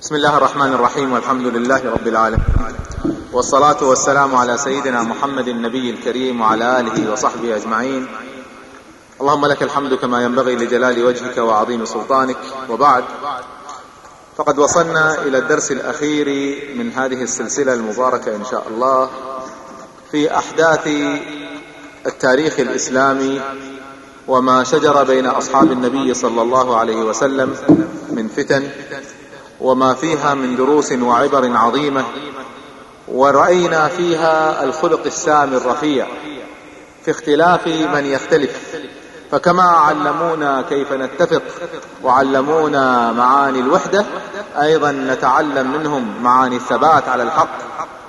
بسم الله الرحمن الرحيم والحمد لله رب العالمين والصلاة والسلام على سيدنا محمد النبي الكريم وعلى آله وصحبه أجمعين اللهم لك الحمد كما ينبغي لجلال وجهك وعظيم سلطانك وبعد فقد وصلنا إلى الدرس الأخير من هذه السلسلة المباركة إن شاء الله في أحداث التاريخ الإسلامي وما شجر بين أصحاب النبي صلى الله عليه وسلم من فتن وما فيها من دروس وعبر عظيمة ورأينا فيها الخلق السامي الرفيع في اختلاف من يختلف. فكما علمونا كيف نتفق وعلمونا معاني الوحدة أيضا نتعلم منهم معاني الثبات على الحق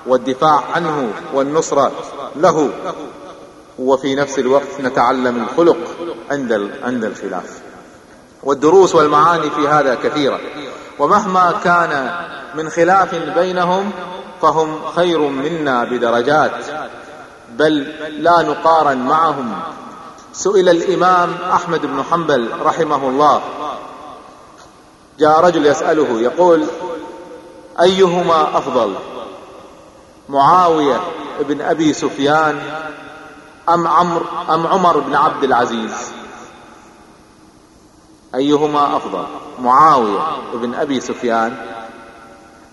والدفاع عنه والنصرة له. وفي نفس الوقت نتعلم الخلق عند عند الخلاف. والدروس والمعاني في هذا كثيرة. ومهما كان من خلاف بينهم فهم خير منا بدرجات. بل لا نقارن معهم. سئل الإمام أحمد بن حنبل رحمه الله. جاء رجل يسأله يقول أيهما أفضل معاوية بن أبي سفيان أم عمرو أم عمر بن عبد العزيز؟ أيهما أفضل معاوية بن أبي سفيان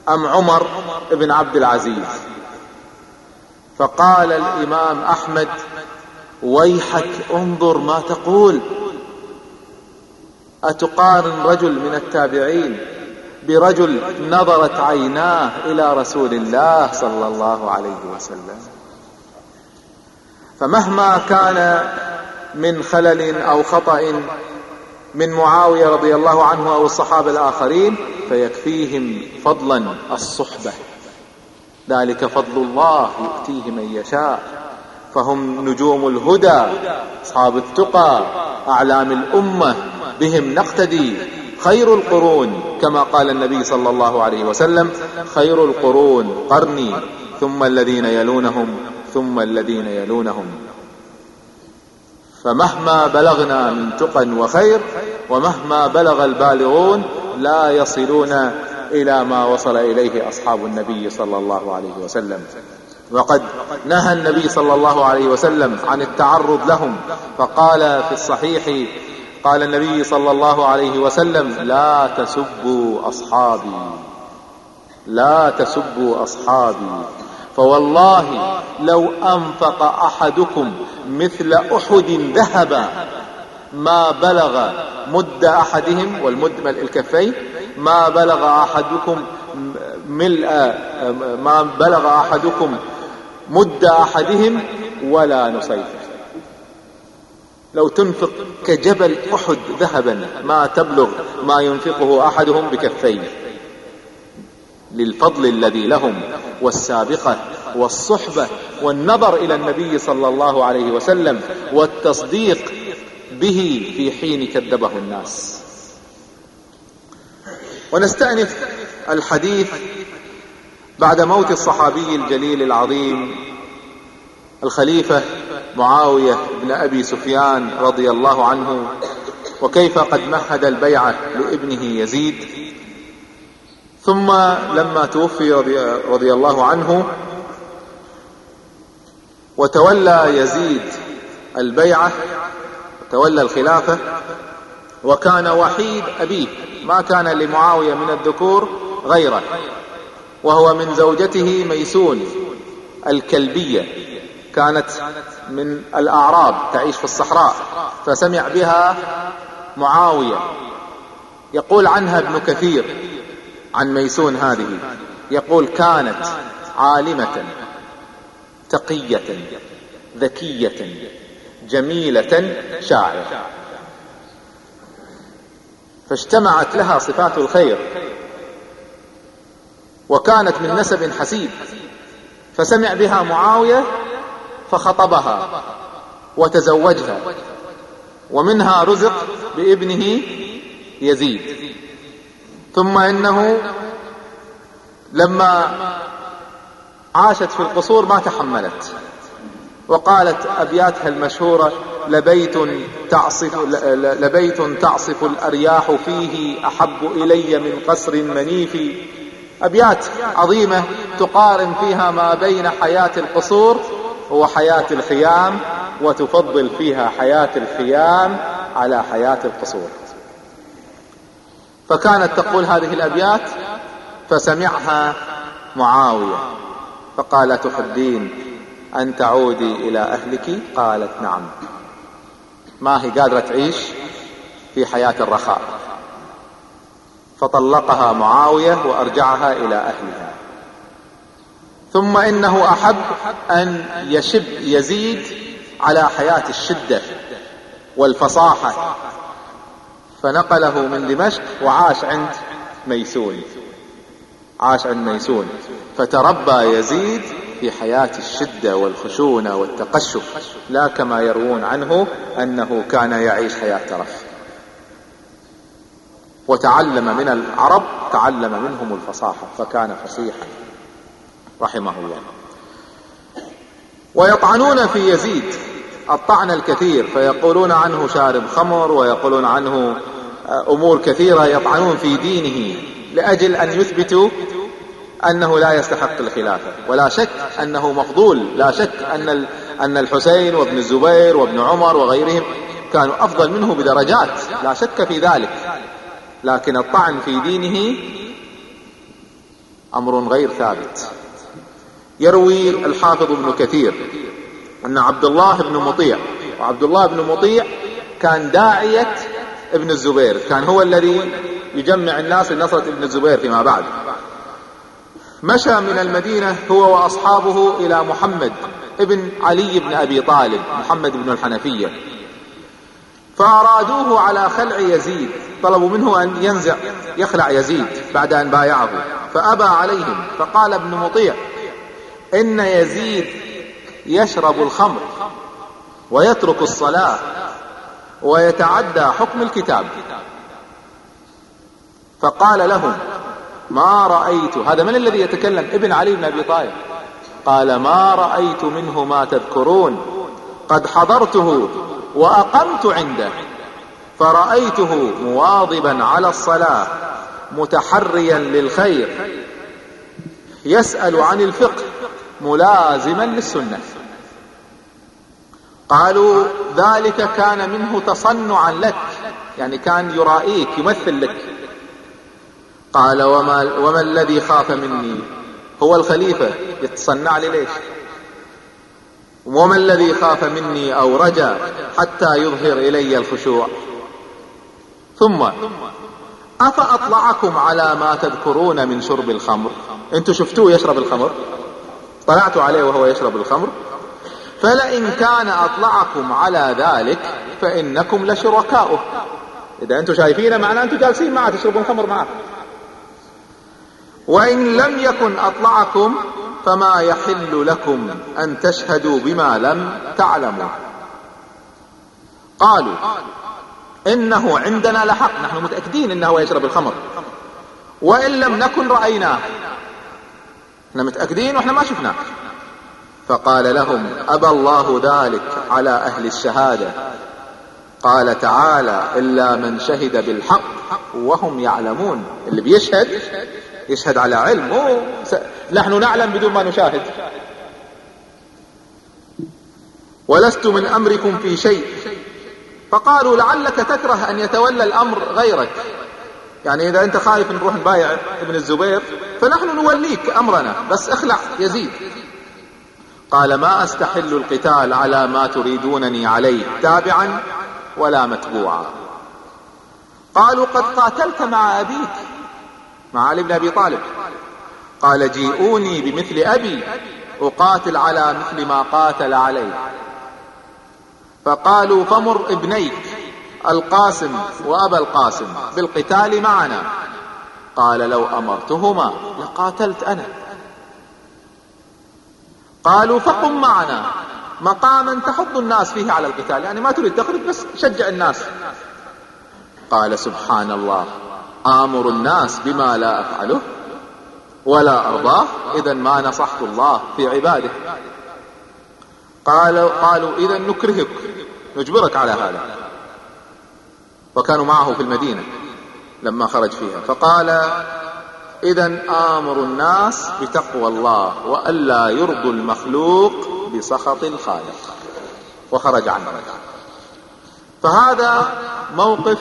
أم عمر بن عبد العزيز؟ فقال الإمام أحمد ويحك انظر ما تقول. أتقارن رجل من التابعين برجل نظرت عيناه إلى رسول الله صلى الله عليه وسلم؟ فمهما كان من خلل أو خطأ من معاوية رضي الله عنه أو الصحابة الآخرين فيكفيهم فضلا الصحبة. ذلك فضل الله يؤتيه من يشاء. فهم نجوم الهدى أصحاب التقى أعلام الأمة بهم نقتدي. خير القرون كما قال النبي صلى الله عليه وسلم خير القرون قرني ثم الذين يلونهم ثم الذين يلونهم. فمهما بلغنا من تقى وخير ومهما بلغ البالغون لا يصلون إلى ما وصل إليه أصحاب النبي صلى الله عليه وسلم. وقد نهى النبي صلى الله عليه وسلم عن التعرض لهم فقال في الصحيح قال النبي صلى الله عليه وسلم لا تسبوا أصحابي لا تسبوا أصحابي. فوالله لو أنفق أحدكم مثل أحد ذهبا ما بلغ مد أحدهم والمد ملء الكفين ما بلغ أحدكم ملء ما بلغ أحدكم مد أحدهم ولا نصيفه. لو تنفق كجبل أحد ذهبا ما تبلغ ما ينفقه أحدهم بكفين. للفضل الذي لهم والسابقة والصحبة والنظر إلى النبي صلى الله عليه وسلم والتصديق به في حين كذبه الناس. ونستأنف الحديث بعد موت الصحابي الجليل العظيم الخليفة معاوية بن أبي سفيان رضي الله عنه وكيف قد مهد البيعه لابنه يزيد. ثم لما توفي رضي, رضي الله عنه وتولى يزيد البيعة تولى الخلافة وكان وحيد أبيه ما كان لمعاوية من الذكور غيره وهو من زوجته ميسون الكلبية كانت من الأعراب تعيش في الصحراء فسمع بها معاوية يقول عنها ابن كثير عن ميسون هذه يقول كانت عالمة تقية ذكية جميلة شاعرة. فاجتمعت لها صفات الخير وكانت من نسب حسيب. فسمع بها معاوية فخطبها وتزوجها ومنها رزق بابنه يزيد. ثم إنه لما عاشت في القصور ما تحملت وقالت أبياتها المشهورة لبيت تعصف, لبيت تعصف الأرياح فيه أحب إلي من قصر منيف. أبيات عظيمة تقارن فيها ما بين حياة القصور وحياة الخيام وتفضل فيها حياة الخيام على حياة القصور. فكانت تقول هذه الأبيات فسمعها معاوية فقال تحبين أن تعودي إلى أهلك؟ قالت نعم. ما هي قادرة تعيش في حياة الرخاء. فطلقها معاوية وأرجعها إلى أهلها. ثم إنه أحب أن يشب يزيد على حياة الشدة والفصاحة. فنقله من دمشق وعاش عند ميسون. عاش عند ميسون. فتربى يزيد في حياة الشدة والخشونة والتقشف لا كما يروون عنه أنه كان يعيش حياة ترف. وتعلم من العرب تعلم منهم الفصاحة فكان فصيحا رحمه الله. ويطعنون في يزيد. الطعن الكثير فيقولون عنه شارب خمر ويقولون عنه أمور كثيرة يطعنون في دينه لأجل أن يثبتوا أنه لا يستحق الخلافه ولا شك أنه مفضول لا شك أن أن الحسين وابن الزبير وابن عمر وغيرهم كانوا أفضل منه بدرجات لا شك في ذلك. لكن الطعن في دينه أمر غير ثابت. يروي الحافظ ابن كثير أن عبد الله بن مطيع. وعبد الله بن مطيع كان داعية ابن الزبير. كان هو الذي يجمع الناس لنصرة ابن الزبير فيما بعد. مشى من المدينة هو وأصحابه إلى محمد ابن علي بن أبي طالب محمد بن الحنفية. فأرادوه على خلع يزيد. طلبوا منه أن ينزع يخلع يزيد بعد أن بايعه. فأبى عليهم. فقال ابن مطيع إن يزيد يشرب الخمر ويترك الصلاة ويتعدى حكم الكتاب. فقال لهم ما رأيت هذا من الذي يتكلم ابن علي بن أبي طالب. قال ما رأيت منه ما تذكرون قد حضرته وأقمت عنده فرأيته مواظبا على الصلاة متحريا للخير يسأل عن الفقه ملازما للسنة. قالوا ذلك كان منه تصنعا لك يعني كان يرائيك يمثل لك. قال وما, وما الذي خاف مني؟ هو الخليفة يتصنع لي ليش وما الذي خاف مني؟ أو رجا حتى يظهر إلي الخشوع. ثم أفأطلعكم على ما تذكرون من شرب الخمر؟ أنتم شفتوه يشرب الخمر؟ طلعت عليه وهو يشرب الخمر؟ فلئن كان أطلعكم على ذلك فإنكم لشركاؤه. إذا أنتم شايفينه معناه أنتم جالسين معه تشربون خمر معه. وإن لم يكن أطلعكم فما يحل لكم أن تشهدوا بما لم تعلموا. قالوا إنه عندنا لحق نحن متأكدين إنه يشرب الخمر. وإن لم نكن رأيناه إحنا متأكدين وإحنا ما شفناه. فقال لهم أبى الله ذلك على أهل الشهادة. قال تعالى إلا من شهد بالحق وهم يعلمون. اللي بيشهد يشهد على علم مو. نحن نعلم بدون ما نشاهد. ولست من أمركم في شيء. فقالوا لعلك تكره أن يتولى الأمر غيرك. يعني إذا أنت خايف نروح نبايع ابن الزبير فنحن نوليك أمرنا. بس اخلع يزيد. قال ما أستحل القتال على ما تريدونني عليه تابعا ولا متبوعا. قالوا قد قاتلت مع أبيك. مع علي بن أبي طالب. قال جيئوني بمثل أبي أقاتل على مثل ما قاتل عليه. فقالوا فمر ابنيك القاسم وأبا القاسم بالقتال معنا. قال لو أمرتهما لقاتلت أنا. قالوا فقم معنا. مقاما تحض الناس فيه على القتال. يعني ما تريد تخرج بس شجع الناس. قال سبحان الله آمر الناس بما لا أفعله ولا أرضاه إذا ما نصحت الله في عباده. قالوا قالوا إذا نكرهك نجبرك على هذا. وكانوا معه في المدينة لما خرج فيها. فقال اذا آمر الناس بتقوى الله وألا يرضوا المخلوق بسخط الخالق. وخرج عنه فهذا موقف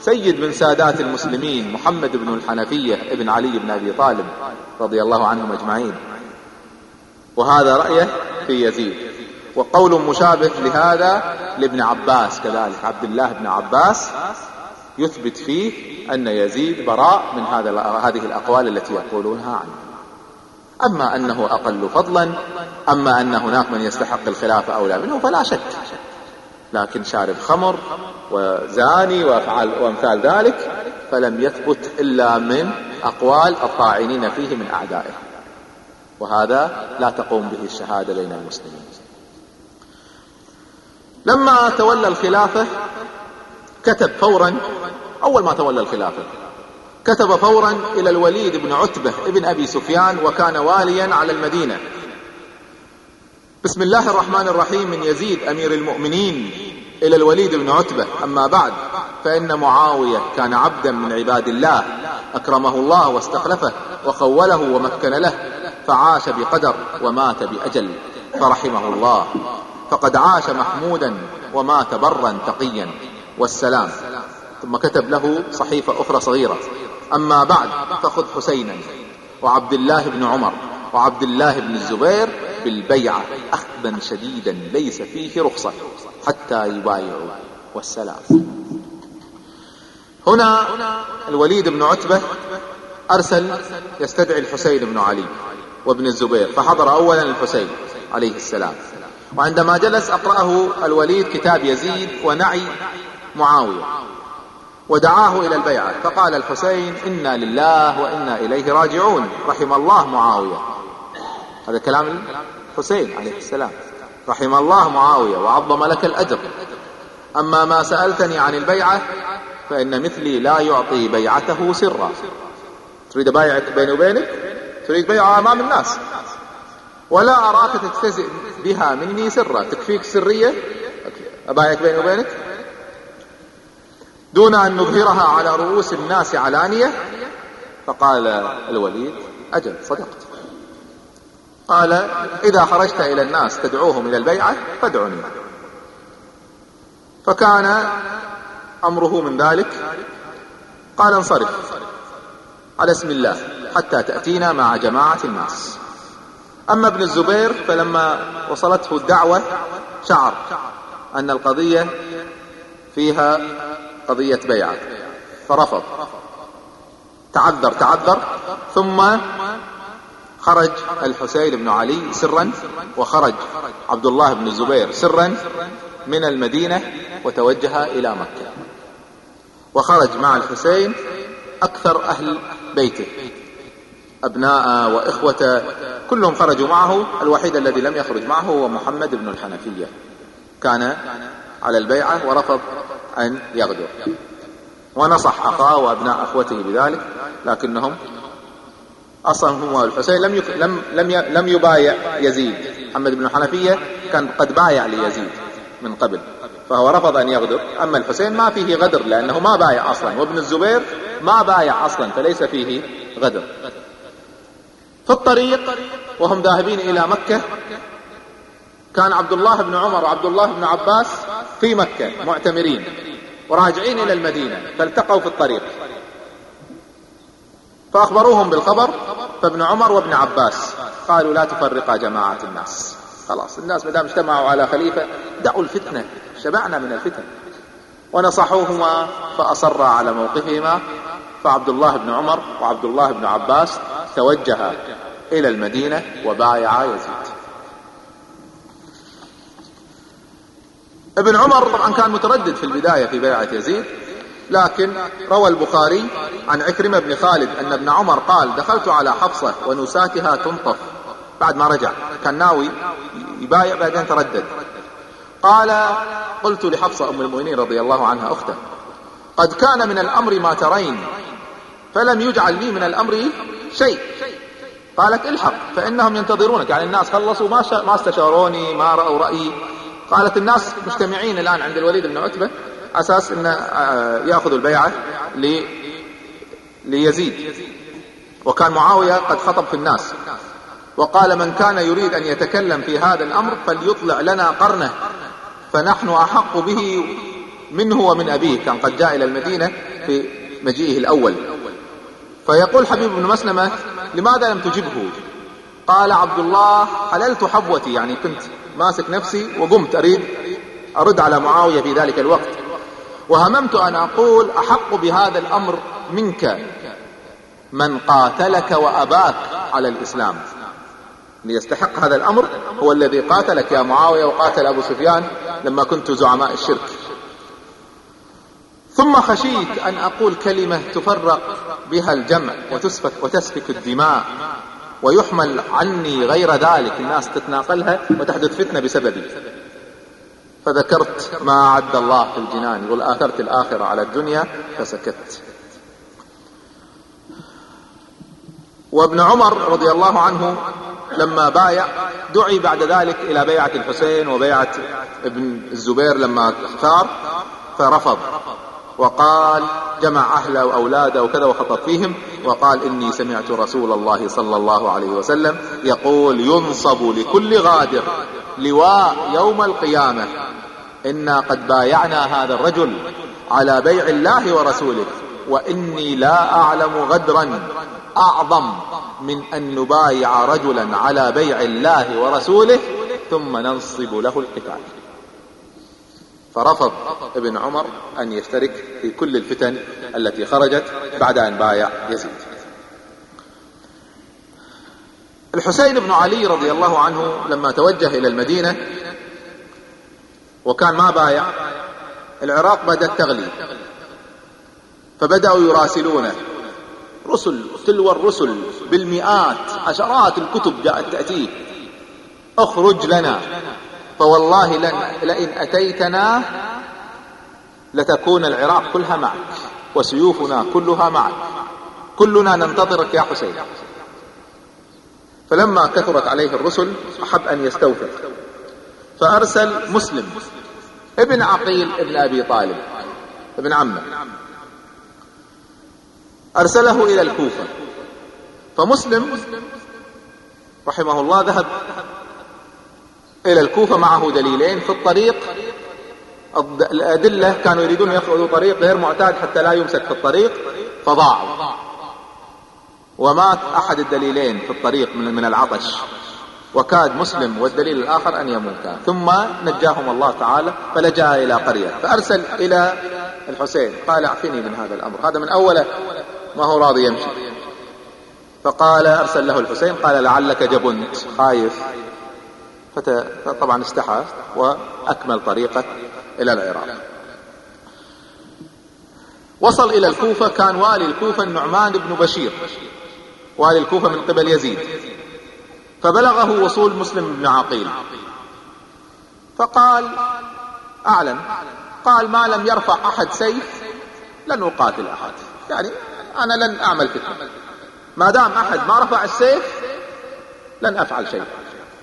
سيد من سادات المسلمين محمد بن الحنفية ابن علي بن أبي طالب رضي الله عنهم أجمعين. وهذا رأيه في يزيد. وقول مشابه لهذا لابن عباس كذلك عبد الله بن عباس يثبت فيه أن يزيد براء من هذا هذه الأقوال التي يقولونها عنه. أما أنه أقل فضلا أما أن هناك من يستحق الخلافة اولى منه فلا شك. لكن شارب خمر وزاني وأفعال وأمثال ذلك فلم يثبت إلا من أقوال الطاعنين فيه من أعدائه. وهذا لا تقوم به الشهادة بين المسلمين. لما تولى الخلافة كتب فورا أول ما تولى الخلافة. كتب فورا إلى الوليد بن عتبة ابن أبي سفيان وكان واليا على المدينة. بسم الله الرحمن الرحيم من يزيد أمير المؤمنين إلى الوليد بن عتبة. أما بعد فإن معاوية كان عبدا من عباد الله. أكرمه الله واستخلفه وخوله ومكن له فعاش بقدر ومات بأجل فرحمه الله. فقد عاش محمودا ومات برا تقيا. والسلام. ثم كتب له صحيفة أخرى صغيرة. أما بعد فخذ حسينا. وعبد الله بن عمر وعبد الله بن الزبير بالبيعة أخذا شديدا ليس فيه رخصة حتى يبايعوا. والسلام. هنا الوليد بن عتبة أرسل يستدعي الحسين بن علي وابن الزبير فحضر أولا الحسين عليه السلام. وعندما جلس أقرأه الوليد كتاب يزيد ونعي معاوية. ودعاه إلى البيعة. فقال الحسين إنا لله وإنا إليه راجعون. رحم الله معاوية. هذا كلام الحسين عليه السلام. رحم الله معاوية وعظم لك الأجر. أما ما سألتني عن البيعة فإن مثلي لا يعطي بيعته سرا. تريد بايعك بيني وبينك؟ تريد بيعة أمام الناس. ولا أراك تجتزئ بها مني سرا. تكفيك سرية؟ أبايعك بيني وبينك؟ دون أن نظهرها على رؤوس الناس علانية؟ فقال الوليد أجل صدقت. قال إذا خرجت إلى الناس تدعوهم إلى البيعة فادعني فكان أمره من ذلك. قال انصرف. على اسم الله حتى تأتينا مع جماعة الناس. أما ابن الزبير فلما وصلته الدعوة شعر أن القضية فيها قضية بيعة فرفض. تعذر تعذر ثم خرج الحسين بن علي سرا وخرج عبد الله بن الزبير سرا من المدينة وتوجه إلى مكة. وخرج مع الحسين أكثر أهل بيته. أبناء وإخوة كلهم خرجوا معه الوحيد الذي لم يخرج معه هو محمد بن الحنفية. كان على البيعة ورفض أن يغدر ونصح أخاه وأبناء أخوته بذلك لكنهم أصلا هو الحسين. لم يك... لم لم ي... لم يبايع يزيد. محمد بن الحنفية كان قد بايع ليزيد من قبل فهو رفض أن يغدر أما الحسين ما فيه غدر لأنه ما بايع أصلا. وابن الزبير ما بايع أصلا فليس فيه غدر. في الطريق وهم ذاهبين إلى مكة كان عبد الله بن عمر وعبد الله بن عباس في مكة معتمرين وراجعين إلى المدينة فالتقوا في الطريق. فأخبروهم بالخبر فابن عمر وابن عباس قالوا لا تفرقا جماعة الناس. خلاص الناس مدام اجتمعوا على خليفة دعوا الفتنة شبعنا من الفتن. ونصحوهما فاصرا على موقفهما فعبد الله بن عمر وعبد الله بن عباس توجها إلى المدينة وبايعا يزيد. ابن عمر طبعا كان متردد في البداية في بيعة يزيد لكن روى البخاري عن عكرمة بن خالد أن ابن عمر قال دخلت على حفصة ونساتها تنطف. بعد ما رجع كان ناوي يبايع بعدين تردد. قال قلت لحفصة أم المؤمنين رضي الله عنها أخته قد كان من الأمر ما ترين فلم يجعل لي من الأمر شيء. قالت الحق فإنهم ينتظرونك. يعني الناس خلصوا ما, ما استشاروني ما رأوا رأيي. قالت الناس مجتمعين الآن عند الوليد بن عتبة أساس أن آه، يأخذوا البيعة ليزيد. وكان معاوية قد خطب في الناس. وقال من كان يريد أن يتكلم في هذا الأمر فليطلع لنا قرنه فنحن أحق به منه ومن أبيه كان قد جاء إلى المدينة في مجيئه الأول. فيقول حبيب بن مسلمة لماذا لم تجبه؟ قال عبد الله حللت حبوتي. يعني كنت ماسك نفسي وقمت أريد أرد على معاوية في ذلك الوقت. وهممت أن أقول أحق بهذا الأمر منك من قاتلك وأباك على الإسلام. ليستحق هذا الأمر هو الذي قاتلك يا معاوية وقاتل أبو سفيان لما كنت زعماء الشرك. ثم خشيت أن أقول كلمة تفرق بها الجمع وتسفك, وتسفك الدماء. ويحمل عني غير ذلك. الناس تتناقلها وتحدث فتنة بسببي. فذكرت ما أعد الله في الجنان يقول آثرت الآخرة على الدنيا فسكت. وابن عمر رضي الله عنه لما بايع دعي بعد ذلك إلى بيعة الحسين وبيعة ابن الزبير لما اختار فرفض. وقال جمع أهله وأولاده وكذا وخطب فيهم. وقال إني سمعت رسول الله صلى الله عليه وسلم يقول ينصب لكل غادر لواء يوم القيامة. إنا قد بايعنا هذا الرجل على بيع الله ورسوله وإني لا أعلم غدرا أعظم من أن نبايع رجلا على بيع الله ورسوله ثم ننصب له القتال. فرفض ابن عمر أن يشترك في كل الفتن التي خرجت بعد أن بايع يزيد. الحسين بن علي رضي الله عنه لما توجه إلى المدينة وكان ما بايع العراق بدأت تغلي فبدأوا يراسلونه. رسل تلو الرسل بالمئات عشرات الكتب جاءت تأتيه اخرج لنا. فوالله لن لئن أتيتنا لتكون العراق كلها معك وسيوفنا كلها معك. كلنا ننتظرك يا حسين. فلما كثرت عليه الرسل أحب أن يستوثق فأرسل مسلم ابن عقيل ابن أبي طالب ابن عمه. أرسله إلى الكوفة. فمسلم رحمه الله ذهب إلى الكوفة معه دليلين في الطريق. الأدلة كانوا يريدون يأخذوا طريق غير معتاد حتى لا يمسك في الطريق فضاعوا. ومات أحد الدليلين في الطريق من من العطش. وكاد مسلم والدليل الآخر أن يموتا ثم نجاهم الله تعالى فلجأ إلى قرية فأرسل إلى الحسين. قال أعفني من هذا الأمر. هذا من أوله ما هو راضي يمشي. فقال أرسل له الحسين قال لعلك جبنت خايف. فطبعا استحى وأكمل طريقه إلى العراق. وصل إلى الكوفة كان والي الكوفة النعمان بن بشير. والي الكوفة من قبل يزيد. فبلغه وصول مسلم بن عقيل فقال أعلن قال ما لم يرفع أحد سيف لن أقاتل أحد. يعني أنا لن أعمل فتنة. ما دام أحد ما رفع السيف لن أفعل شيء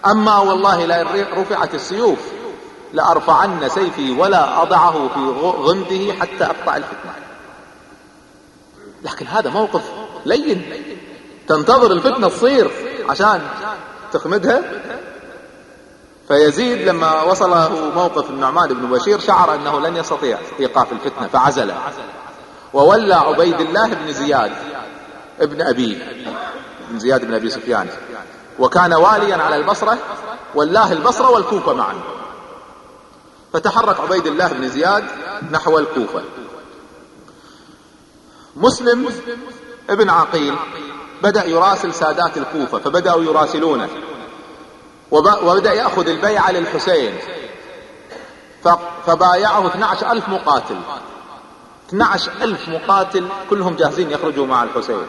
أما والله لا رفعت السيوف لأرفعن سيفي ولا أضعه في غمده حتى أقطع الفتنة لكن هذا موقف لين تنتظر الفتنة تصير عشان تخمدها. فيزيد لما وصله موقف النعمان بن بشير شعر أنه لن يستطيع إيقاف الفتنة فعزل. وولى عبيد الله بن زياد ابن أبيه بن زياد بن أبي سفيان. وكان واليا على البصرة ولاه البصرة والكوفة معا. فتحرك عبيد الله بن زياد نحو الكوفة. مسلم ابن عقيل بدأ يراسل سادات الكوفة فبدأوا يراسلونه. وبدأ يأخذ البيعة للحسين. فبايعه 12 ألف مقاتل. 12 ألف مقاتل كلهم جاهزين يخرجوا مع الحسين.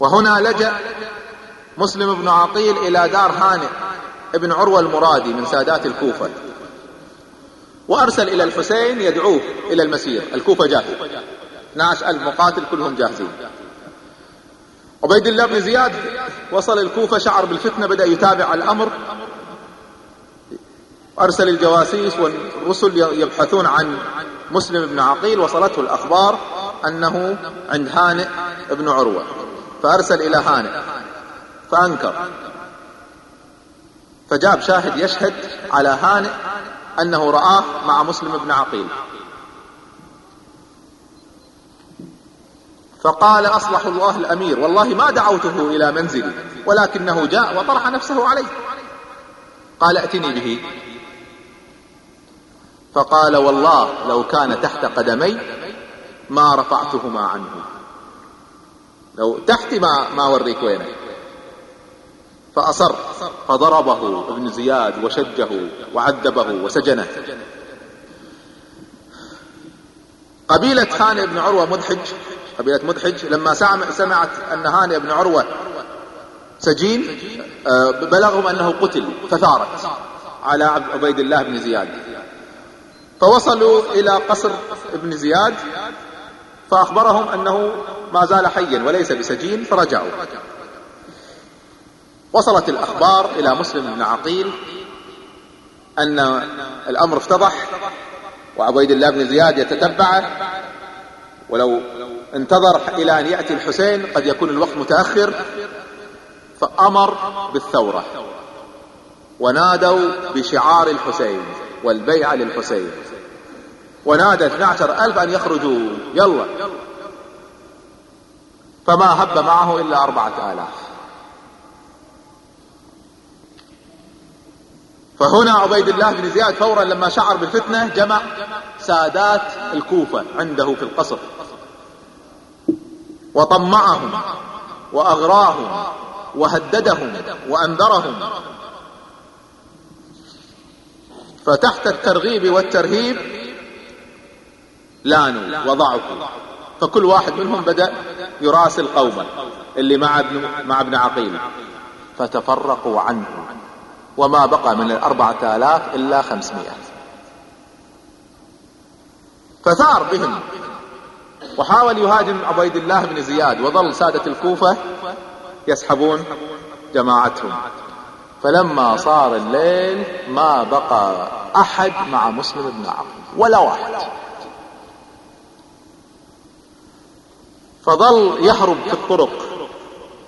وهنا لجأ مسلم بن عقيل إلى دار هانئ ابن عروة المرادي من سادات الكوفة. وأرسل إلى الحسين يدعوه إلى المسير. الكوفة جاهزة 12 ألف مقاتل كلهم جاهزين. عبيد الله بن زياد وصل الكوفة شعر بالفتنة بدأ يتابع الأمر. أرسل الجواسيس والرسل يبحثون عن مسلم بن عقيل. وصلته الأخبار أنه عند هانئ بن عروة. فأرسل إلى هانئ. فأنكر. فجاب شاهد يشهد على هانئ أنه رآه مع مسلم بن عقيل. فقال أصلح الله الأمير والله ما دعوته إلى منزلي ولكنه جاء وطرح نفسه علي قال ائتني به. فقال والله لو كان تحت قدمي ما رفعتهما عنه. لو تحت ما ما اوريك وينه فأصر فضربه ابن زياد وشجه وعذبه وسجنه. قبيلة هاني بن عروة مدحج قبيلة مدحج لما سمعت أن هاني بن عروة سجين آه، بلغهم أنه قتل فثارت على عبيد الله بن زياد. فوصلوا إلى قصر ابن زياد فأخبرهم أنه ما زال حيا وليس بسجين فرجعوا. وصلت الأخبار إلى مسلم بن عقيل أن الأمر افتضح وعبيد الله بن زياد يتتبعه ولو انتظر إلى أن يأتي الحسين قد يكون الوقت متأخر فأمر بالثورة ونادوا بشعار الحسين والبيعة للحسين ونادى 12 ألف أن يخرجوا. يلا. فما هب معه إلا أربعة آلاف. فهنا عبيد الله بن زياد فورا لما شعر بالفتنة جمع سادات الكوفة عنده في القصر. وطمعهم وأغراهم وهددهم وأنذرهم. فتحت الترغيب والترهيب لانوا وضعفوا. فكل واحد منهم بدأ يراسل قومه اللي مع ابن, مع ابن عقيل. فتفرقوا عنه وما بقى من الأربعة آلاف إلا خمسمائة. فثار بهم. وحاول يهاجم عبيد الله بن زياد وظل سادة الكوفة يسحبون جماعتهم. فلما صار الليل ما بقى أحد مع مسلم بن عقيل ولا واحد. فظل يهرب في الطرق.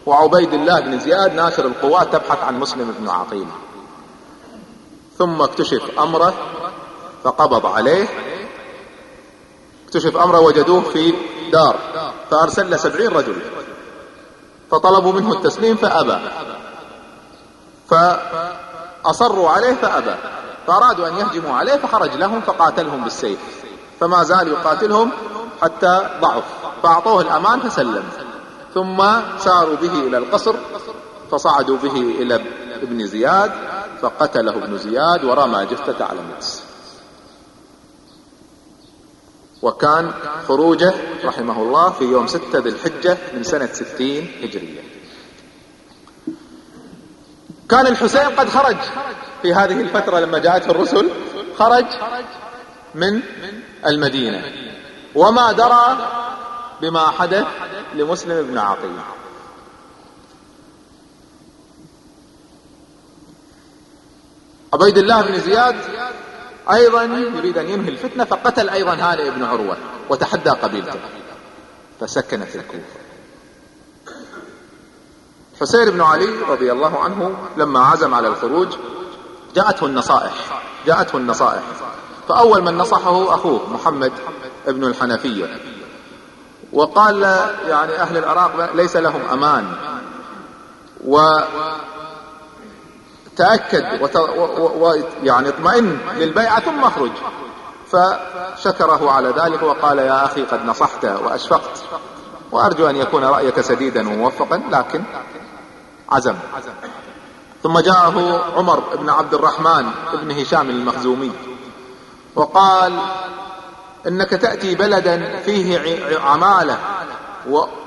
وعبيد الله بن زياد ناشر القوات تبحث عن مسلم بن عقيل. ثم اكتشف أمره فقبض عليه. اكتشف أمره وجدوه في دار فأرسل له سبعين رجل فطلبوا منه التسليم فأبى فأصروا عليه فأبى فأرادوا أن يهجموا عليه فخرج لهم فقاتلهم بالسيف فما زال يقاتلهم حتى ضعف فأعطوه الأمان فسلم ثم ساروا به إلى القصر فصعدوا به إلى ابن زياد فقتله ابن زياد ورمى جثته على الناس وكان خروجه رحمه الله في يوم ستة ذي الحجة من سنة ستين هجرية. كان الحسين قد خرج في هذه الفترة لما جاءته الرسل خرج من المدينة. وما درى بما حدث لمسلم بن عقيل عبيد الله بن زياد أيضا يريد أن ينهي الفتنة فقتل أيضا هانئ بن عروة وتحدى قبيلته فسكنت الكوفة. حسين بن علي رضي الله عنه لما عزم على الخروج جاءته النصائح جاءته النصائح. فأول من نصحه أخوه محمد ابن الحنفية وقال يعني أهل العراق ليس لهم أمان و تأكد ويعني اطمئن للبيعة ثم اخرج. فشكره على ذلك وقال يا أخي قد نصحت وأشفقت. وأرجو أن يكون رأيك سديدا وموفقا لكن عزم. ثم جاءه عمر بن عبد الرحمن بن هشام المخزومي وقال إنك تأتي بلدا فيه عمالة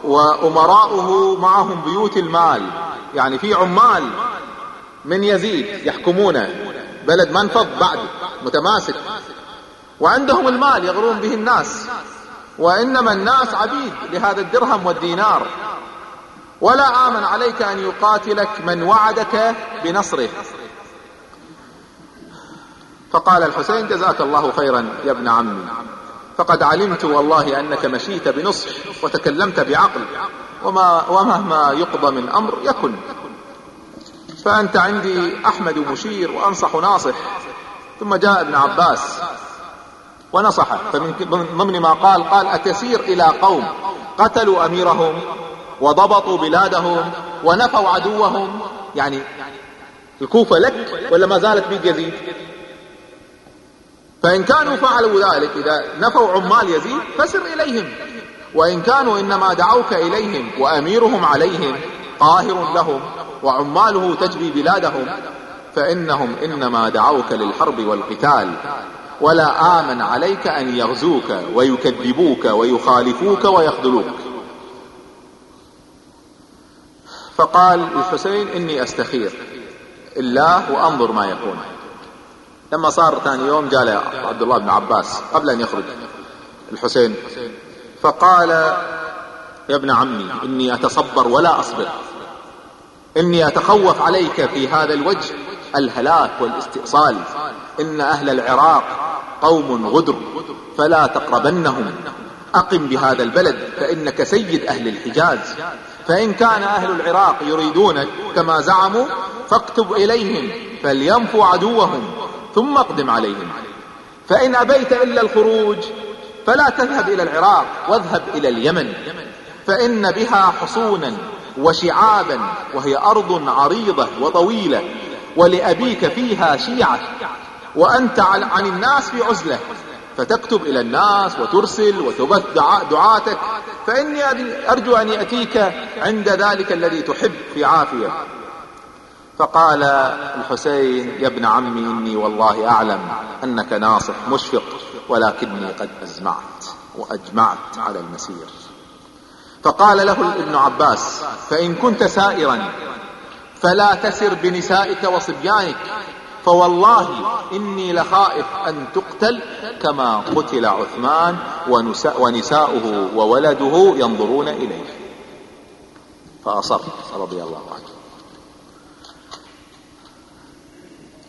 وأمراؤه معهم بيوت المال يعني في عمال من يزيد يحكمونه بلد منفض بعد متماسك. وعندهم المال يغرون به الناس. وإنما الناس عبيد لهذا الدرهم والدينار. ولا آمن عليك أن يقاتلك من وعدك بنصره. فقال الحسين جزاك الله خيرا يا ابن عمي فقد علمت والله أنك مشيت بنصح وتكلمت بعقل. وما ومهما يقضى من أمر يكن. فأنت عندي أحمد مشير وأنصح ناصح ثم جاء ابن عباس ونصحه فمن ضمن ما قال قال أتسير إلى قوم قتلوا أميرهم وضبطوا بلادهم ونفوا عدوهم. يعني الكوفة لك ولا ما زالت بيد يزيد؟ فإن كانوا فعلوا ذلك إذا نفوا عمال يزيد فسر إليهم. وإن كانوا إنما دعوك إليهم وأميرهم عليهم قاهر لهم. وعماله تجري بلادهم فإنهم إنما دعوك للحرب والقتال. ولا آمن عليك أن يغزوك ويكذبوك ويخالفوك ويخذلوك. فقال الحسين إني أستخير الله وأنظر ما يكون لما صار ثاني يوم جاء عبد الله بن عباس قبل أن يخرج الحسين فقال يا ابن عمي إني أتصبر ولا أصبر. إني أتخوف عليك في هذا الوجه الهلاك والاستئصال. إن أهل العراق قوم غدر فلا تقربنهم. أقم بهذا البلد فإنك سيد أهل الحجاز. فإن كان أهل العراق يريدونك كما زعموا فاكتب إليهم فلينفوا عدوهم ثم اقدم عليهم. فإن أبيت إلا الخروج فلا تذهب إلى العراق واذهب إلى اليمن. فإن بها حصونا وشعابا وهي أرض عريضة وطويلة ولأبيك فيها شيعة وأنت عن الناس في عزلة فتكتب إلى الناس وترسل وتبث دعاتك فإني أرجو أن يأتيك عند ذلك الذي تحب في عافية. فقال الحسين يا ابن عمي إني والله أعلم أنك ناصح مشفق ولكني قد أزمعت وأجمعت على المسير. فقال له ابن عباس فإن كنت سائرا فلا تسر بنسائك وصبيانك فوالله إني لخائف أن تقتل كما قتل عثمان ونساؤه وولده ينظرون إليه. فأصر رضي الله عنه.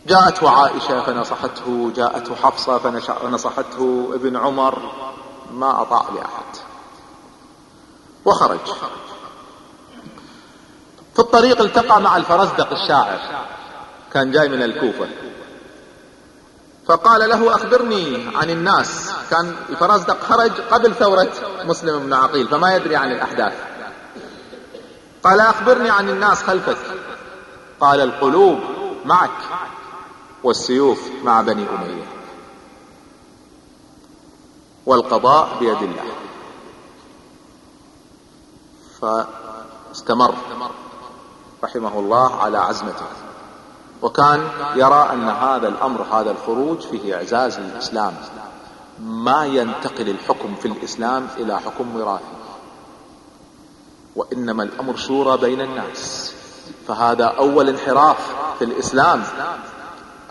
جاءته عائشة فنصحته جاءته حفصة فنصحته ابن عمر ما أطاع لأحد. وخرج. في الطريق التقى مع الفرزدق الشاعر كان جاي من الكوفة. فقال له أخبرني عن الناس. كان الفرزدق خرج قبل ثورة مسلم بن عقيل فما يدري عن الأحداث. قال أخبرني عن الناس خلفك. قال القلوب معك والسيوف مع بني أمية. والقضاء بيد الله. فاستمر رحمه الله على عزمته. وكان يرى أن هذا الأمر هذا الخروج فيه إعزاز للإسلام. ما ينتقل الحكم في الإسلام إلى حكم وراثي. وإنما الأمر شورى بين الناس. فهذا أول انحراف في الإسلام.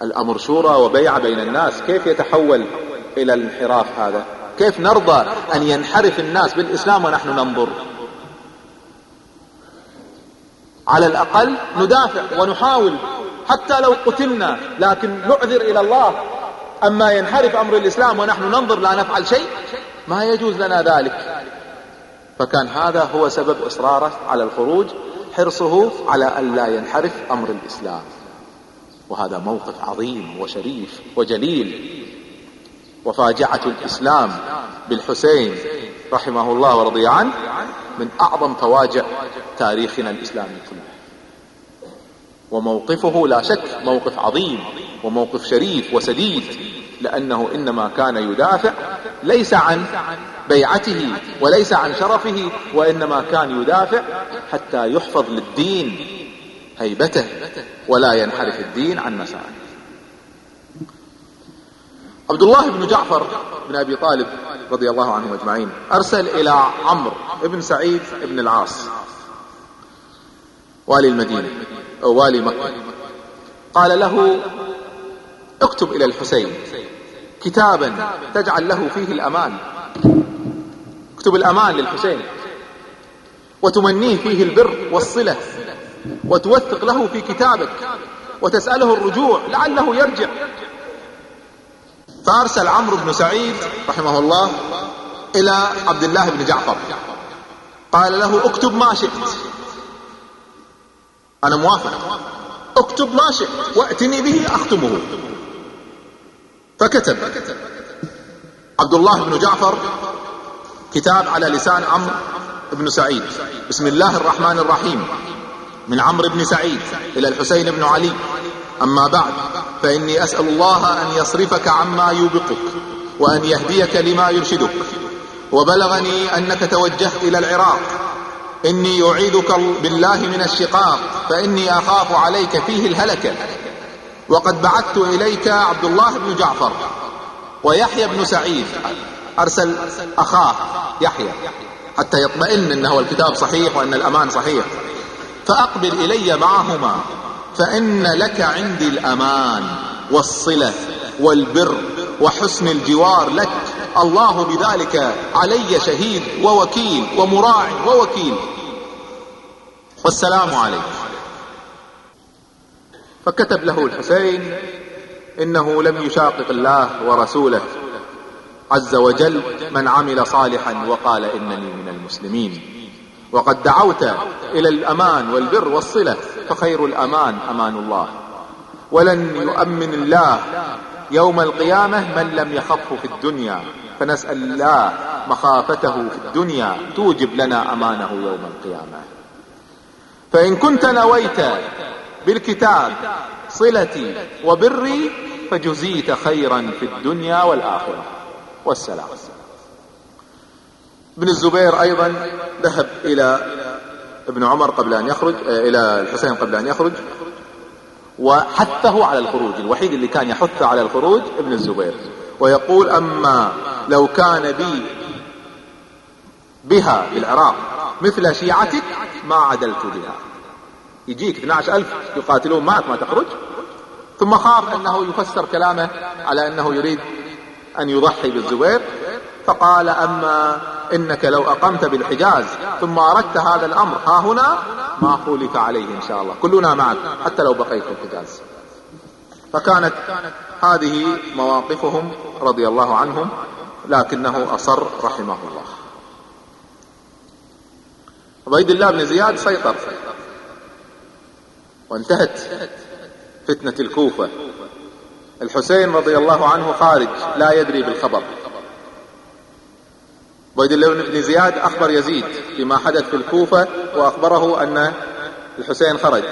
الأمر شورى وبيع بين الناس. كيف يتحول إلى الانحراف هذا؟ كيف نرضى أن ينحرف الناس بالإسلام ونحن ننظر؟ على الأقل ندافع ونحاول حتى لو قتلنا لكن نعذر إلى الله. أما ينحرف أمر الإسلام ونحن ننظر لا نفعل شيء ما يجوز لنا ذلك. فكان هذا هو سبب إصراره على الخروج حرصه على أن لا ينحرف أمر الإسلام. وهذا موقف عظيم وشريف وجليل. وفاجعة الإسلام بالحسين رحمه الله ورضي عنه. من أعظم فواجع تاريخنا الإسلامي كله. وموقفه لا شك موقف عظيم وموقف شريف وسديد لأنه إنما كان يدافع ليس عن بيعته وليس عن شرفه وإنما كان يدافع حتى يحفظ للدين هيبته ولا ينحرف الدين عن مساره عبد الله بن جعفر بن أبي طالب رضي الله عنهم أجمعين أرسل إلى عمرو بن سعيد بن العاص والي المدينة أو والي مكة. قال له اكتب إلى الحسين كتابا تجعل له فيه الأمان. اكتب الأمان للحسين وتمنيه فيه البر والصلة وتوثق له في كتابك وتسأله الرجوع لعله يرجع. فارسل عمرو بن سعيد رحمه الله إلى عبد الله بن جعفر. قال له اكتب ما شئت. أنا موافق. اكتب ما شئت واتني به أختمه. فكتب. عبد الله بن جعفر كتاب على لسان عمرو بن سعيد. بسم الله الرحمن الرحيم. من عمرو بن سعيد إلى الحسين بن علي. أما بعد فإني أسأل الله أن يصرفك عما يوبقك وأن يهديك لما يرشدك وبلغني أنك توجهت إلى العراق. إني أعيذك بالله من الشقاق فإني أخاف عليك فيه الهلكه وقد بعثت إليك عبد الله بن جعفر ويحيى بن سعيد. أرسل اخاه يحيى حتى يطمئن إنه الكتاب صحيح وإن الأمان صحيح. فأقبل إلي معهما. فإن لك عندي الأمان والصلة والبر وحسن الجوار لك. الله بذلك علي شهيد ووكيل ومراع ووكيل. والسلام عليك. فكتب له الحسين إنه لم يشاقق الله ورسوله. عز وجل من عمل صالحا وقال إنني من المسلمين. وقد دعوت إلى الأمان والبر والصلة. فخير الأمان أمان الله. ولن يؤمن الله يوم القيامة من لم يخف في الدنيا. فنسأل الله مخافته في الدنيا توجب لنا أمانه يوم القيامة. فإن كنت نويت بالكتاب صلتي وبري فجزيت خيرا في الدنيا والآخرة. والسلام. ابن الزبير أيضا ذهب إلى ابن عمر قبل أن يخرج إلى الحسين قبل أن يخرج. وحثه على الخروج الوحيد اللي كان يحث على الخروج ابن الزبير. ويقول أما لو كان بي بها في العراق مثل شيعتك ما عدلت بها. يجيك 12 ألف يقاتلون معك ما تخرج. ثم خاف أنه يفسر كلامه على أنه يريد أن يضحي بالزبير. فقال أما إنك لو أقمت بالحجاز ثم أردت هذا الأمر ها هنا ما خولف عليه إن شاء الله. كلنا معك حتى لو بقيت الحجاز. فكانت هذه مواقفهم رضي الله عنهم لكنه أصر رحمه الله. عبيد الله بن زياد سيطر. وانتهت فتنة الكوفة. الحسين رضي الله عنه خارج لا يدري بالخبر. عبيد الله بن زياد أخبر يزيد بما حدث في الكوفة وأخبره أن الحسين خرج.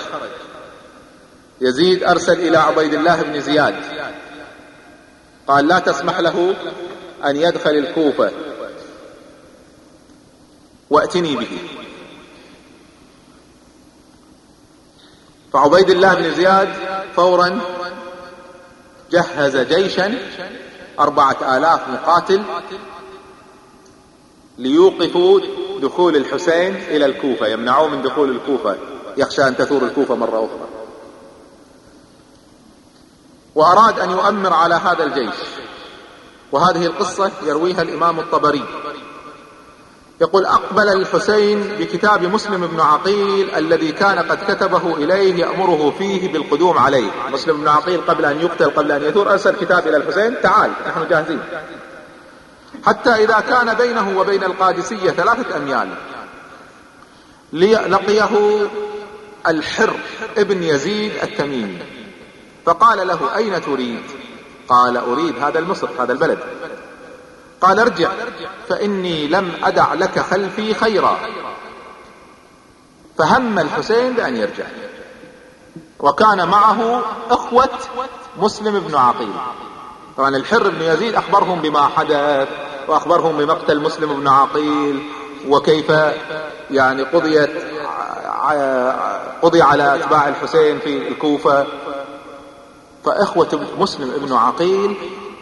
يزيد أرسل إلى عبيد الله بن زياد. قال لا تسمح له أن يدخل الكوفة وأتني به. فعبيد الله بن زياد فورا جهز جيشا أربعة آلاف مقاتل ليوقفوا دخول الحسين إلى الكوفة يمنعوه من دخول الكوفة يخشى أن تثور الكوفة مرة أخرى. وأراد أن يؤمر على هذا الجيش. وهذه القصة يرويها الإمام الطبري. يقول أقبل الحسين بكتاب مسلم بن عقيل الذي كان قد كتبه إليه يأمره فيه بالقدوم عليه. مسلم بن عقيل قبل أن يقتل قبل أن يثور أرسل كتاب إلى الحسين تعال نحن جاهزين. حتى إذا كان بينه وبين القادسية ثلاثة أميال. لقيه الحر ابن يزيد التميمي فقال له أين تريد? قال أريد هذا المصر هذا البلد. قال ارجع فإني لم أدع لك خلفي خيرا. فهم الحسين بأن يرجع. وكان معه أخوة مسلم بن عقيل. طبعا الحر بن يزيد أخبرهم بما حدث. وأخبرهم بمقتل مسلم بن عقيل وكيف يعني قضيت قضي على أتباع الحسين في الكوفة. فإخوة مسلم بن عقيل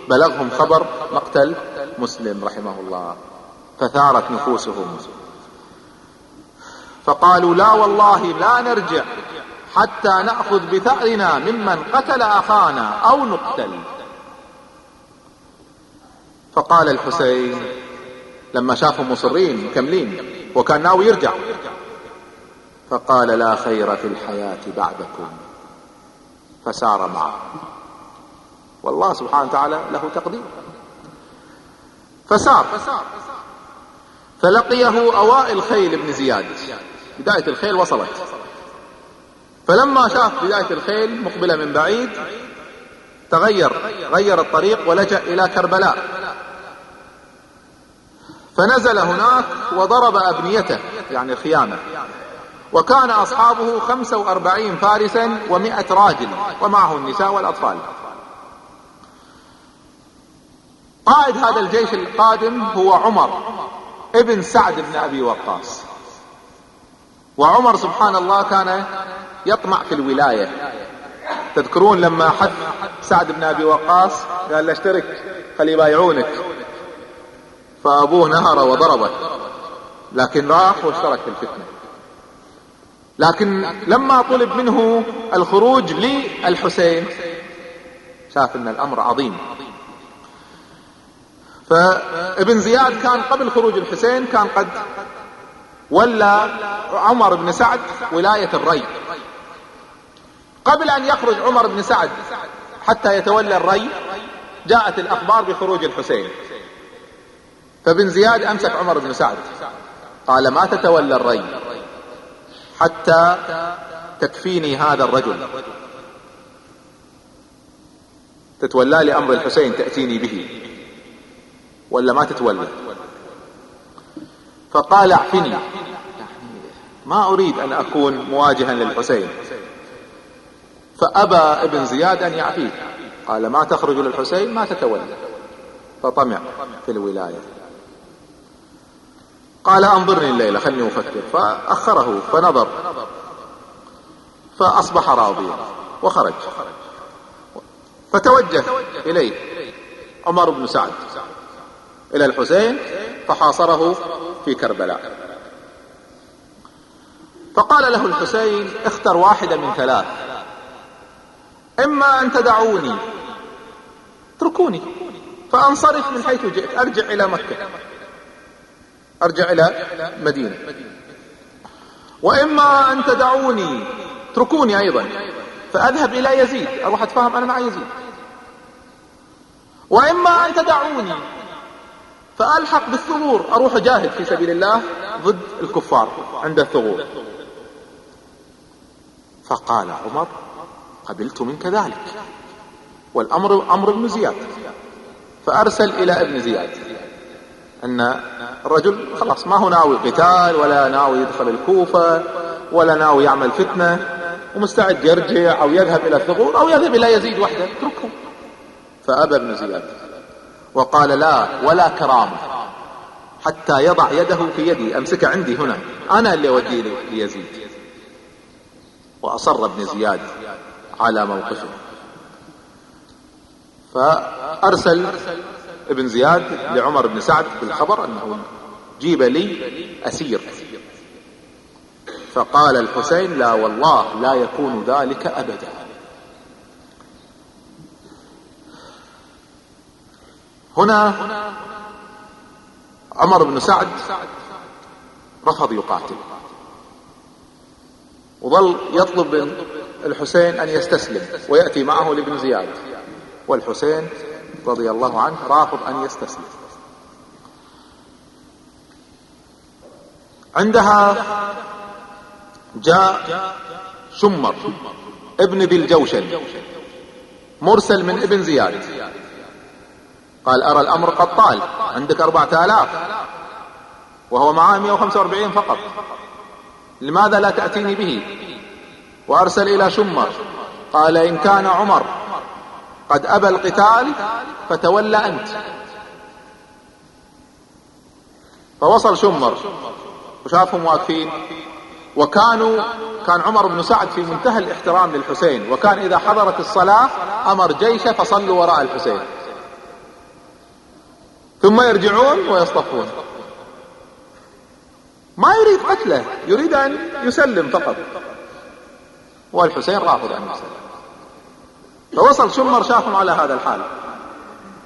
بلغهم خبر مقتل مسلم رحمه الله فثارت نفوسهم. فقالوا لا والله لا نرجع حتى نأخذ بثأرنا ممن قتل أخانا أو نقتل. فقال الحسين لما شافهم مصرين مكملين وكان ناوي يرجع. فقال لا خير في الحياة بعدكم. فسار معه. والله سبحانه وتعالى له تقدير. فسار. فلقيه أوائل خيل ابن زياد. بداية الخيل وصلت. فلما شاف بداية الخيل مقبلة من بعيد تغير غير الطريق ولجأ إلى كربلاء. فنزل هناك وضرب أبنيته يعني الخيامة وكان أصحابه خمسة وأربعين فارسا ومائة راجل ومعه النساء والأطفال. قائد هذا الجيش القادم هو عمر ابن سعد بن أبي وقاص. وعمر سبحان الله كان يطمع في الولاية. تذكرون لما حث سعد بن أبي وقاص قال له اشترك خلي يبايعونك. فأبوه نهر وضربه لكن راح واشترك في الفتنة. لكن لما طلب منه الخروج للحسين شاف إن الأمر عظيم. فابن زياد كان قبل خروج الحسين كان قد ولى عمر بن سعد ولاية الري قبل أن يخرج عمر بن سعد حتى يتولى الري جاءت الأخبار بخروج الحسين. فابن زياد أمسك عمر بن سعد قال ما تتولى الري حتى تكفيني هذا الرجل. تتولى لأمر الحسين تأتيني به ولا ما تتولى؟ فقال اعفني ما أريد أن أكون مواجها للحسين. فأبى ابن زياد أن يعفيه. قال ما تخرج للحسين؟ ما تتولى. فطمع في الولاية. قال أنظرني الليلة خلني أفكر. فأخره فنظر فأصبح راضيا وخرج. فتوجه إليه عمر بن سعد إلى الحسين فحاصره في كربلاء. فقال له الحسين اختر واحدة من ثلاث. إما أن تدعوني. اتركوني. فأنصرف من حيث جئت. أرجع إلى مكة. أرجع إلى مدينة. وإما أن تدعوني. اتركوني أيضا. فأذهب إلى يزيد. أروح أتفاهم أنا مع يزيد. وإما أن تدعوني. فألحق بالثغور. أروح أجاهد في سبيل الله ضد الكفار عند الثغور. فقال عمر قبلت منك ذلك والامر أمر ابن زياد. فأرسل إلى ابن زياد أن الرجل خلاص ما هو ناوي قتال ولا ناوي يدخل الكوفة ولا ناوي يعمل فتنة ومستعد يرجع أو يذهب إلى الثغور أو يذهب إلى يزيد وحده. اتركه. فأبى ابن زياد. وقال لا ولا كرامة. حتى يضع يده في يدي. امسكه عندي هنا. أنا اللي اوديه ليزيد. وأصر ابن زياد. على موقفه. فأرسل ابن زياد لعمر بن سعد بالخبر أنه جيب لي أسير. فقال الحسين لا والله لا يكون ذلك أبدا. هنا عمر بن سعد رفض يقاتل. وظل يطلب الحسين أن يستسلم ويأتي معه لابن زياد. والحسين رضي الله عنه رافض أن يستسلم. عندها جاء شمر ابن ذي الجوشن مرسل من ابن زياد. قال أرى الأمر قد طال عندك أربعة آلاف وهو معاه 145 فقط لماذا لا تأتيني به؟ وأرسل إلى شمر. قال إن كان عمر قد أبى القتال فتولى أنت. فوصل شمر. وشافهم واقفين. وكانوا كان عمر بن سعد في منتهى الاحترام للحسين. وكان إذا حضرت الصلاة أمر جيشه فصلوا وراء الحسين. ثم يرجعون ويصطفون. ما يريد قتله يريد أن يسلم فقط. والحسين رافض أن يسلم فوصل شمر شافهم على هذا الحال.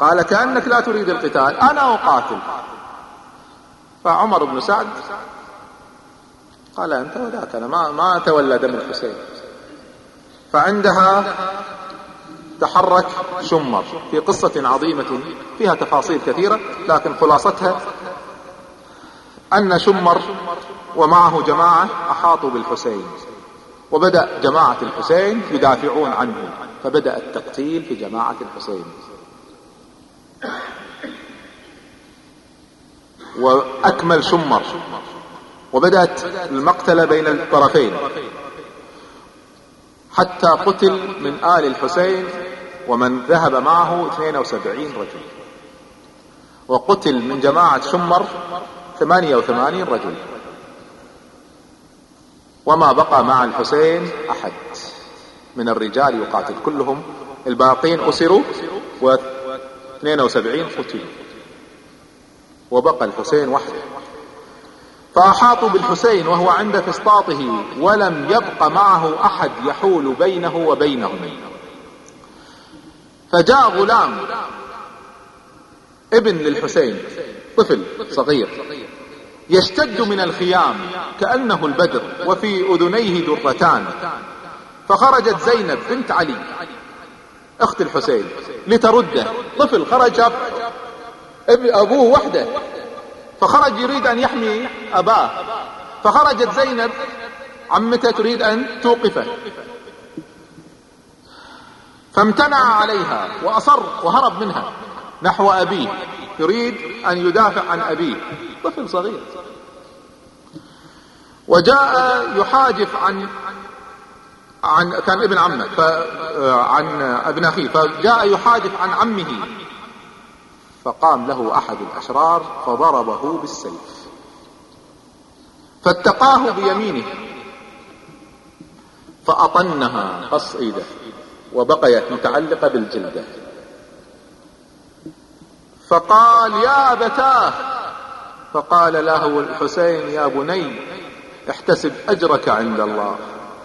قال كأنك لا تريد القتال أنا أقاتل. فعمر بن سعد قال أنت وذاك أنا ما ما اتولى دم الحسين فعندها تحرك شمر في قصة عظيمة فيها تفاصيل كثيرة لكن خلاصتها أن شمر ومعه جماعة أحاطوا بالحسين. وبدأ جماعة الحسين يدافعون عنه فبدأ التقتيل في جماعة الحسين. وأكمل شمر وبدأت المقتلة بين الطرفين. حتى قتل من آل الحسين ومن ذهب معه 72 رجل. وقتل من جماعة شمر 88 رجل. وما بقى مع الحسين أحد. من الرجال يقاتل كلهم. الباقين أسروا و72 قتلوا. وبقى الحسين وحده. فأحاطوا بالحسين وهو عند فسطاطه ولم يبق معه أحد يحول بينه وبينهم. فجاء غلام ابن للحسين طفل صغير. يشتد من الخيام كأنه البدر وفي أذنيه درتان. فخرجت زينب بنت علي. أخت الحسين لترده طفل خرج أبوه وحده. فخرج يريد أن يحمي أباه. فخرجت زينب عمته تريد أن توقفه. فامتنع عليها وأصر وهرب منها نحو أبيه يريد أن يدافع عن أبيه. طفل صغير. وجاء يحاجف عن عن كان ابن عمه عن ابن أخيه فجاء يحاجف عن عمه. فقام له أحد الأشرار فضربه بالسيف. فاتقاه بيمينه. فأطنها قص ايده وبقيت متعلقة بالجلدة. فقال يا أبتاه فقال له الحسين يا بني احتسب أجرك عند الله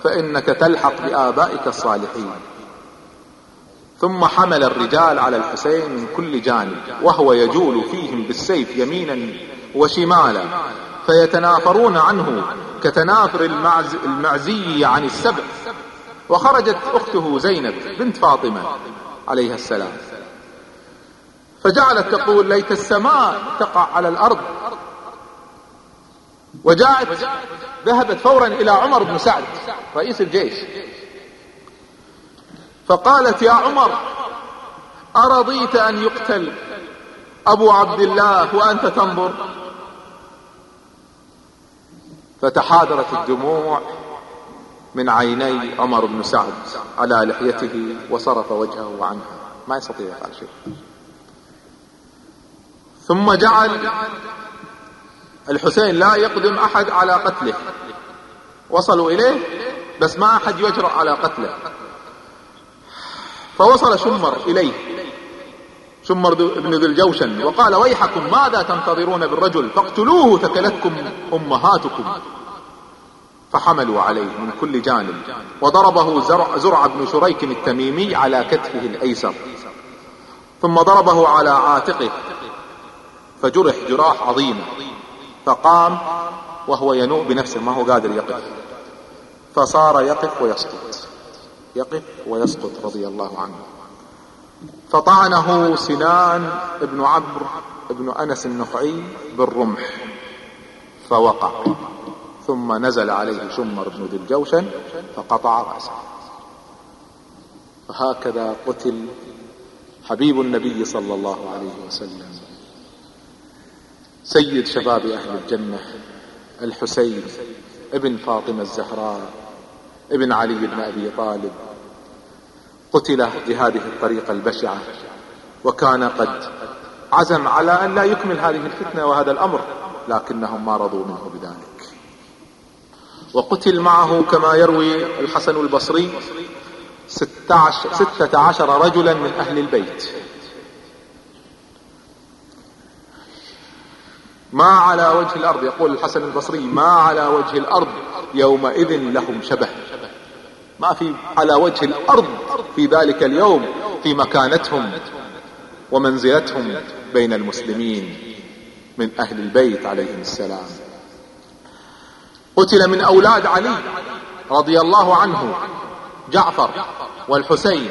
فإنك تلحق بآبائك الصالحين. ثم حمل الرجال على الحسين من كل جانب وهو يجول فيهم بالسيف يمينا وشمالا فيتنافرون عنه كتنافر المعز المعزي عن السبع. وخرجت أخته زينب بنت فاطمة عليها السلام. فجعلت تقول ليت السماء تقع على الأرض. وجاءت ذهبت فورا إلى عمر بن سعد رئيس الجيش. فقالت يا عمر أرضيت أن يقتل أبو عبد الله وأنت تنظر؟ فتحادرت الدموع من عيني عمر بن سعد على لحيته وصرف وجهه عنها. ما يستطيع يفعل شيء. ثم جعل الحسين لا يقدم أحد على قتله. وصلوا إليه بس ما أحد يجرأ على قتله. فوصل شمر إليه. شمر بن ذي الجوشن وقال ويحكم ماذا تنتظرون بالرجل؟ فاقتلوه ثكلتكم أمهاتكم. فحملوا عليه من كل جانب وضربه زرع, زرع بن شريك التميمي على كتفه الأيسر. ثم ضربه على عاتقه. فجرح جراح عظيمه فقام وهو ينوء بنفسه ما هو قادر يقف. فصار يقف ويسقط. يقف ويسقط رضي الله عنه. فطعنه سنان ابن عبر ابن أنس النخعي بالرمح. فوقع. ثم نزل عليه شمر بن ذي الجوشن فقطع رأسه. وهكذا قتل حبيب النبي صلى الله عليه وسلم. سيد شباب أهل الجنة الحسين ابن فاطمة الزهراء ابن علي بن أبي طالب. قتل بهذه الطريقة البشعة وكان قد عزم على أن لا يكمل هذه الفتنة وهذا الأمر لكنهم ما رضوا منه بذلك. وقتل معه كما يروي الحسن البصري ستة عشر رجلا من أهل البيت. ما على وجه الأرض يقول الحسن البصري ما على وجه الأرض يومئذ لهم شبه. ما في على وجه الأرض في ذلك اليوم في مكانتهم ومنزلتهم بين المسلمين من أهل البيت عليهم السلام. قتل من أولاد علي رضي الله عنه جعفر والحسين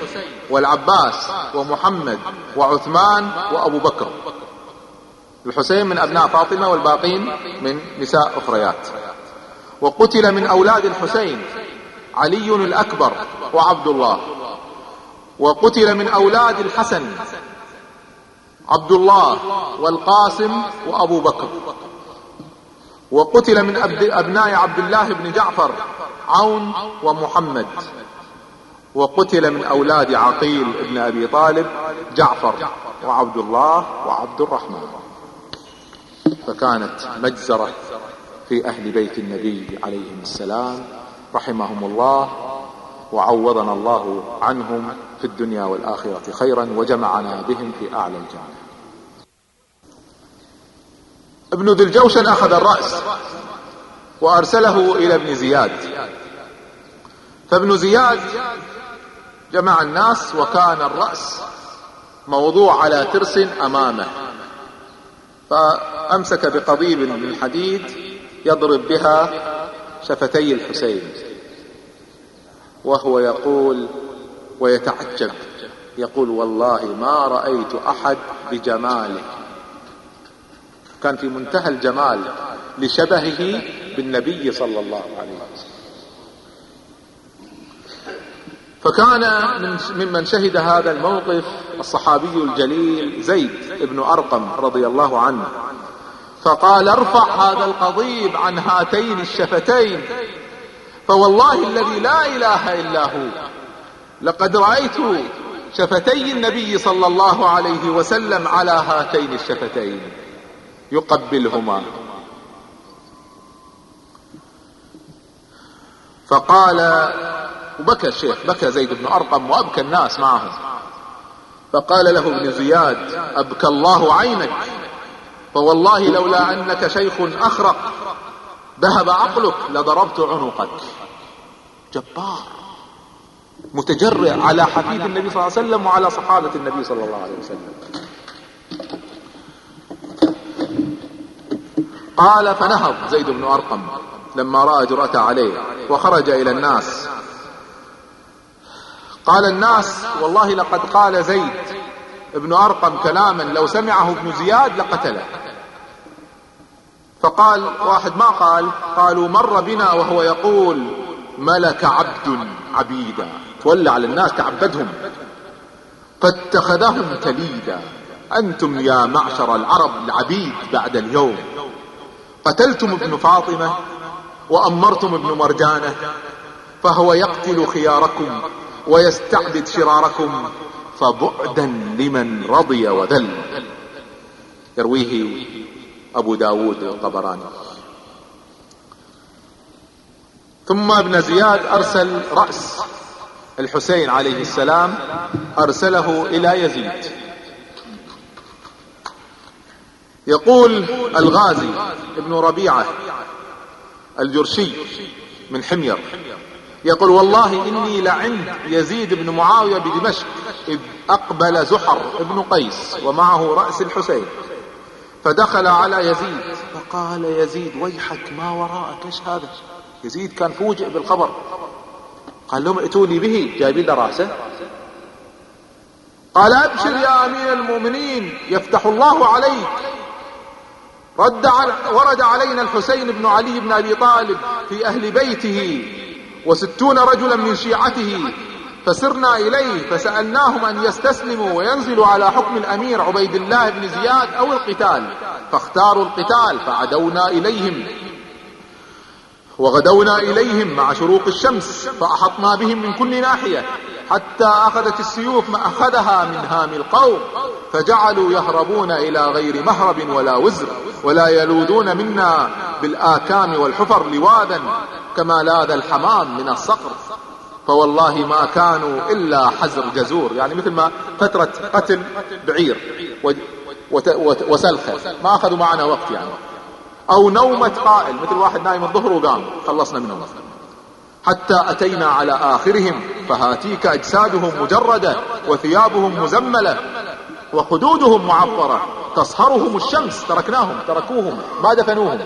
والعباس ومحمد وعثمان وأبو بكر. الحسين من أبناء فاطمة والباقين من نساء أخريات. وقتل من أولاد الحسين علي الأكبر وعبد الله. وقتل من أولاد الحسن عبد الله والقاسم وأبو بكر. وقتل من أبناء عبد الله بن جعفر عون ومحمد. وقتل من أولاد عقيل بن أبي طالب جعفر وعبد الله وعبد الرحمن. فكانت مجزرة في أهل بيت النبي عليهم السلام رحمهم الله وعوضنا الله عنهم في الدنيا والآخرة خيرا وجمعنا بهم في أعلى الجنه ابن ذي الجوشن أخذ الرأس وأرسله إلى ابن زياد. فابن زياد جمع الناس وكان الرأس موضوع على ترس أمامه. فامسك بقضيب من حديد يضرب بها شفتي الحسين وهو يقول ويتعجب يقول والله ما رأيت أحد بجماله. كان في منتهى الجمال لشبهه بالنبي صلى الله عليه وسلم. فكان من ممن شهد هذا الموقف الصحابي الجليل زيد بن أرقم رضي الله عنه. فقال ارفع هذا القضيب عن هاتين الشفتين. فوالله الذي لا إله إلا هو. لقد رأيت شفتي النبي صلى الله عليه وسلم على هاتين الشفتين. يقبلهما. فقال وبكى الشيخ بكى زيد بن أرقم وأبكى الناس معه فقال له ابن زياد أبكى الله عينك. فوالله لولا أنك شيخ أخرق ذهب عقلك لضربت عنقك. جبار. متجرع على حفيد النبي صلى الله عليه وسلم وعلى صحابة النبي صلى الله عليه وسلم. قال فنهض زيد بن أرقم لما رأى جرأته عليه وخرج إلى الناس. قال الناس والله لقد قال زيد ابن أرقم كلاما لو سمعه ابن زياد لقتله. فقال واحد ما قال؟ قالوا مر بنا وهو يقول ملك عبد عبيدا. تولى على الناس تعبدهم. فاتخذهم تليدا. أنتم يا معشر العرب العبيد بعد اليوم. قتلتم ابن فاطمة وأمرتم ابن مرجانة. فهو يقتل خياركم ويستعبد شراركم. فبعدا لمن رضي وذل. يرويه أبو داود الطبراني ثم ابن زياد أرسل رأس الحسين عليه السلام أرسله إلى يزيد. يقول الغازي ابن ربيعة الجرشي من حمير يقول والله إني لعند يزيد بن معاوية بدمشق إذ أقبل زحر بن قيس ومعه رأس الحسين. فدخل على يزيد. فقال يزيد ويحك ما وراءك إيش هذا؟ يزيد كان فوجئ بالخبر. قال لهم ائتوني به. جايبين له رأسه. قال أبشر يا أمير المؤمنين يفتح الله عليك. رد على ورد علينا الحسين بن علي بن أبي طالب في أهل بيته وستون رجلا من شيعته. فسرنا إليه فسألناهم أن يستسلموا وينزلوا على حكم الأمير عبيد الله بن زياد أو القتال فاختاروا القتال فعدونا إليهم. وغدونا إليهم مع شروق الشمس فأحطنا بهم من كل ناحية حتى أخذت السيوف ما أخذها من هام القوم فجعلوا يهربون إلى غير مهرب ولا وزر ولا يلوذون منا بالآكام والحفر لواذا كما لاذ الحمام من الصقر. فوالله ما كانوا إلا حزر جزور. يعني مثل ما فترة قتل بعير وسلخة. ما أخذوا معنا وقت يعني. أو نومة قائل. مثل واحد نايم الظهر وقام. خلصنا منهم حتى أتينا على آخرهم. فهاتيك أجسادهم مجردة وثيابهم مزملة وخدودهم معطرة. تصهرهم الشمس. تركناهم. تركوهم. ما دفنوهم.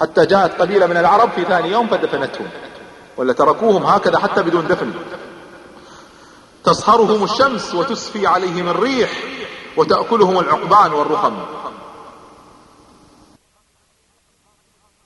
حتى جاءت قبيلة من العرب في ثاني يوم فدفنتهم. ولا تركوهم هكذا حتى بدون دفن. تصهرهم الشمس وتسفي عليهم الريح وتأكلهم العقبان والرخم.